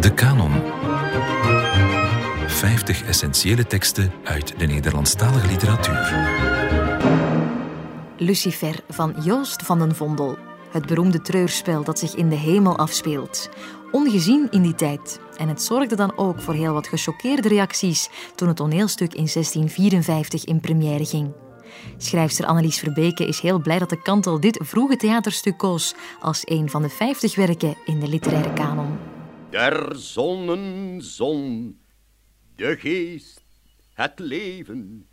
De Canon. 50 essentiële teksten uit de Nederlandstalige literatuur. Lucifer van Joost van den Vondel. Het beroemde treurspel dat zich in de hemel afspeelt. Ongezien in die tijd. En het zorgde dan ook voor heel wat gechoqueerde reacties toen het toneelstuk in 1654 in première ging. Schrijfster Annelies Verbeke is heel blij dat de kantel dit vroege theaterstuk koos als een van de 50 werken in de literaire kanon. Der zonnen zon, de geest, het leven,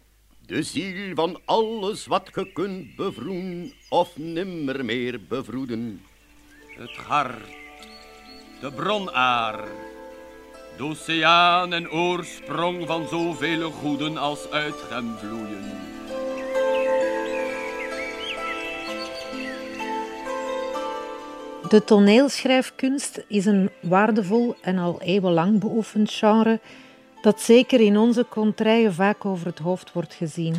de ziel van alles wat ge kunt bevroen of nimmer meer bevroeden. Het hart, de bronaar, de oceaan en oorsprong van zoveel goeden als uit hem vloeien. De toneelschrijfkunst is een waardevol en al eeuwenlang beoefend genre dat zeker in onze contraien vaak over het hoofd wordt gezien.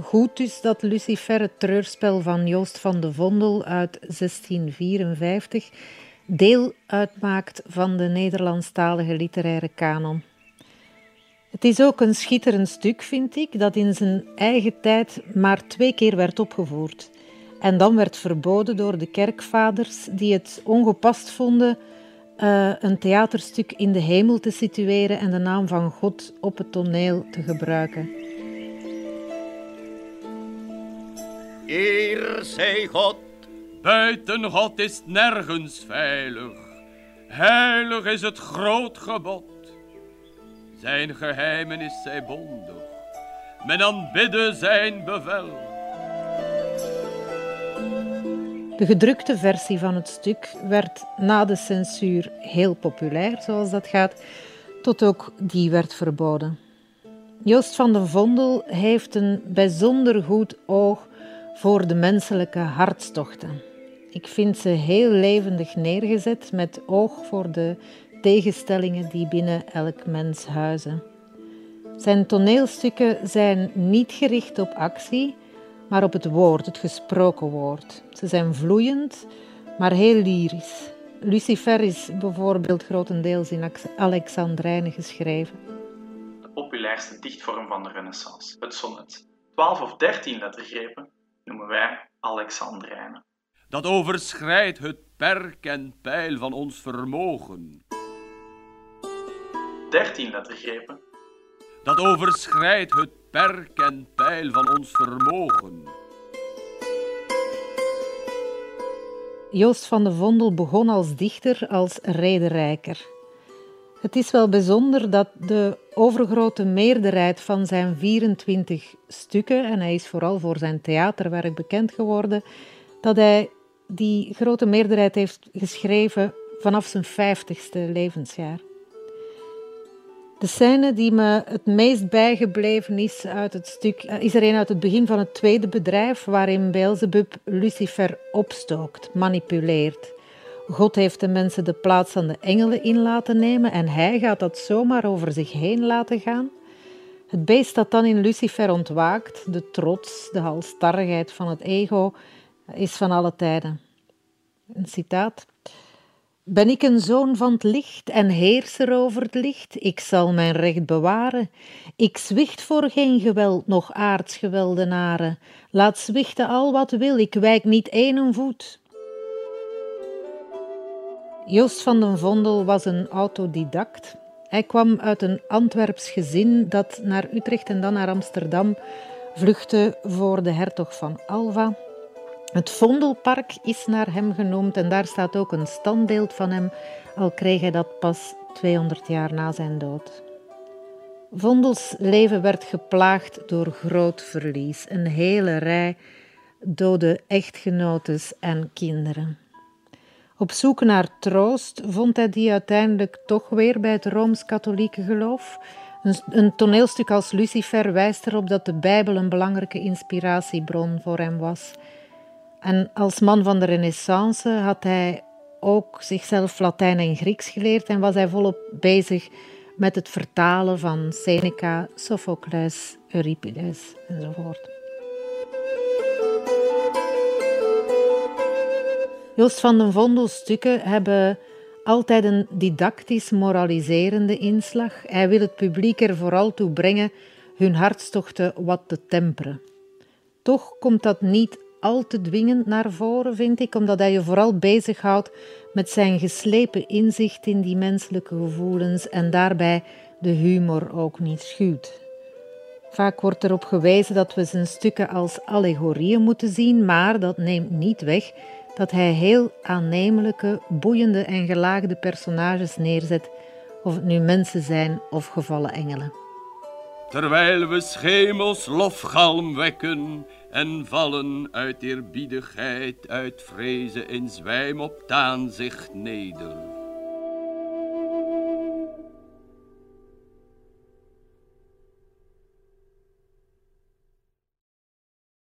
Goed dus dat Lucifer het treurspel van Joost van de Vondel uit 1654 deel uitmaakt van de Nederlandstalige literaire kanon. Het is ook een schitterend stuk, vind ik, dat in zijn eigen tijd maar twee keer werd opgevoerd. En dan werd verboden door de kerkvaders die het ongepast vonden uh, een theaterstuk in de hemel te situeren en de naam van God op het toneel te gebruiken. Eer zij God. Buiten God is nergens veilig. Heilig is het groot gebod. Zijn geheimen is zij bondig. Men aanbidde zijn bevel. De gedrukte versie van het stuk werd na de censuur heel populair, zoals dat gaat, tot ook die werd verboden. Joost van den Vondel heeft een bijzonder goed oog voor de menselijke hartstochten. Ik vind ze heel levendig neergezet met oog voor de tegenstellingen die binnen elk mens huizen. Zijn toneelstukken zijn niet gericht op actie, maar op het woord, het gesproken woord. Ze zijn vloeiend, maar heel lyrisch. Lucifer is bijvoorbeeld grotendeels in Alexandrijnen geschreven. De populairste dichtvorm van de Renaissance, het sonnet. 12 of 13 lettergrepen noemen wij Alexandrijnen. Dat overschrijdt het perk en pijl van ons vermogen. 13 lettergrepen. Dat overschrijdt het perk en pijl van ons vermogen. Joost van de Vondel begon als dichter, als rederijker. Het is wel bijzonder dat de overgrote meerderheid van zijn 24 stukken, en hij is vooral voor zijn theaterwerk bekend geworden, dat hij die grote meerderheid heeft geschreven vanaf zijn 50ste levensjaar. De scène die me het meest bijgebleven is uit het stuk, eh, is er een uit het begin van het tweede bedrijf, waarin Beelzebub Lucifer opstookt, manipuleert. God heeft de mensen de plaats van de engelen in laten nemen en hij gaat dat zomaar over zich heen laten gaan. Het beest dat dan in Lucifer ontwaakt, de trots, de halstarrigheid van het ego, is van alle tijden. Een citaat. Ben ik een zoon van het licht en heerser over het licht? Ik zal mijn recht bewaren. Ik zwicht voor geen geweld, nog aardsgeweldenaren. Laat zwichten al wat wil, ik wijk niet één voet. Joost van den Vondel was een autodidact. Hij kwam uit een Antwerps gezin dat naar Utrecht en dan naar Amsterdam vluchtte voor de hertog van Alva. Het Vondelpark is naar hem genoemd en daar staat ook een standbeeld van hem, al kreeg hij dat pas 200 jaar na zijn dood. Vondels leven werd geplaagd door groot verlies, een hele rij dode echtgenotes en kinderen. Op zoek naar troost vond hij die uiteindelijk toch weer bij het rooms-katholieke geloof. Een, toneelstuk als Lucifer wijst erop dat de Bijbel een belangrijke inspiratiebron voor hem was. En als man van de Renaissance had hij ook zichzelf Latijn en Grieks geleerd en was hij volop bezig met het vertalen van Seneca, Sophocles, Euripides enzovoort. Joost van den Vondel's stukken hebben altijd een didactisch moraliserende inslag. Hij wil het publiek er vooral toe brengen hun hartstochten wat te temperen. Toch komt dat niet al te dwingend naar voren, vind ik, omdat hij je vooral bezighoudt met zijn geslepen inzicht in die menselijke gevoelens en daarbij de humor ook niet schuwt. Vaak wordt erop gewezen dat we zijn stukken als allegorieën moeten zien, maar dat neemt niet weg dat hij heel aannemelijke, boeiende en gelaagde personages neerzet, of het nu mensen zijn of gevallen engelen. Terwijl we schemels lofgalm wekken en vallen uit eerbiedigheid, uit vrezen in zwijm op het aanzicht neder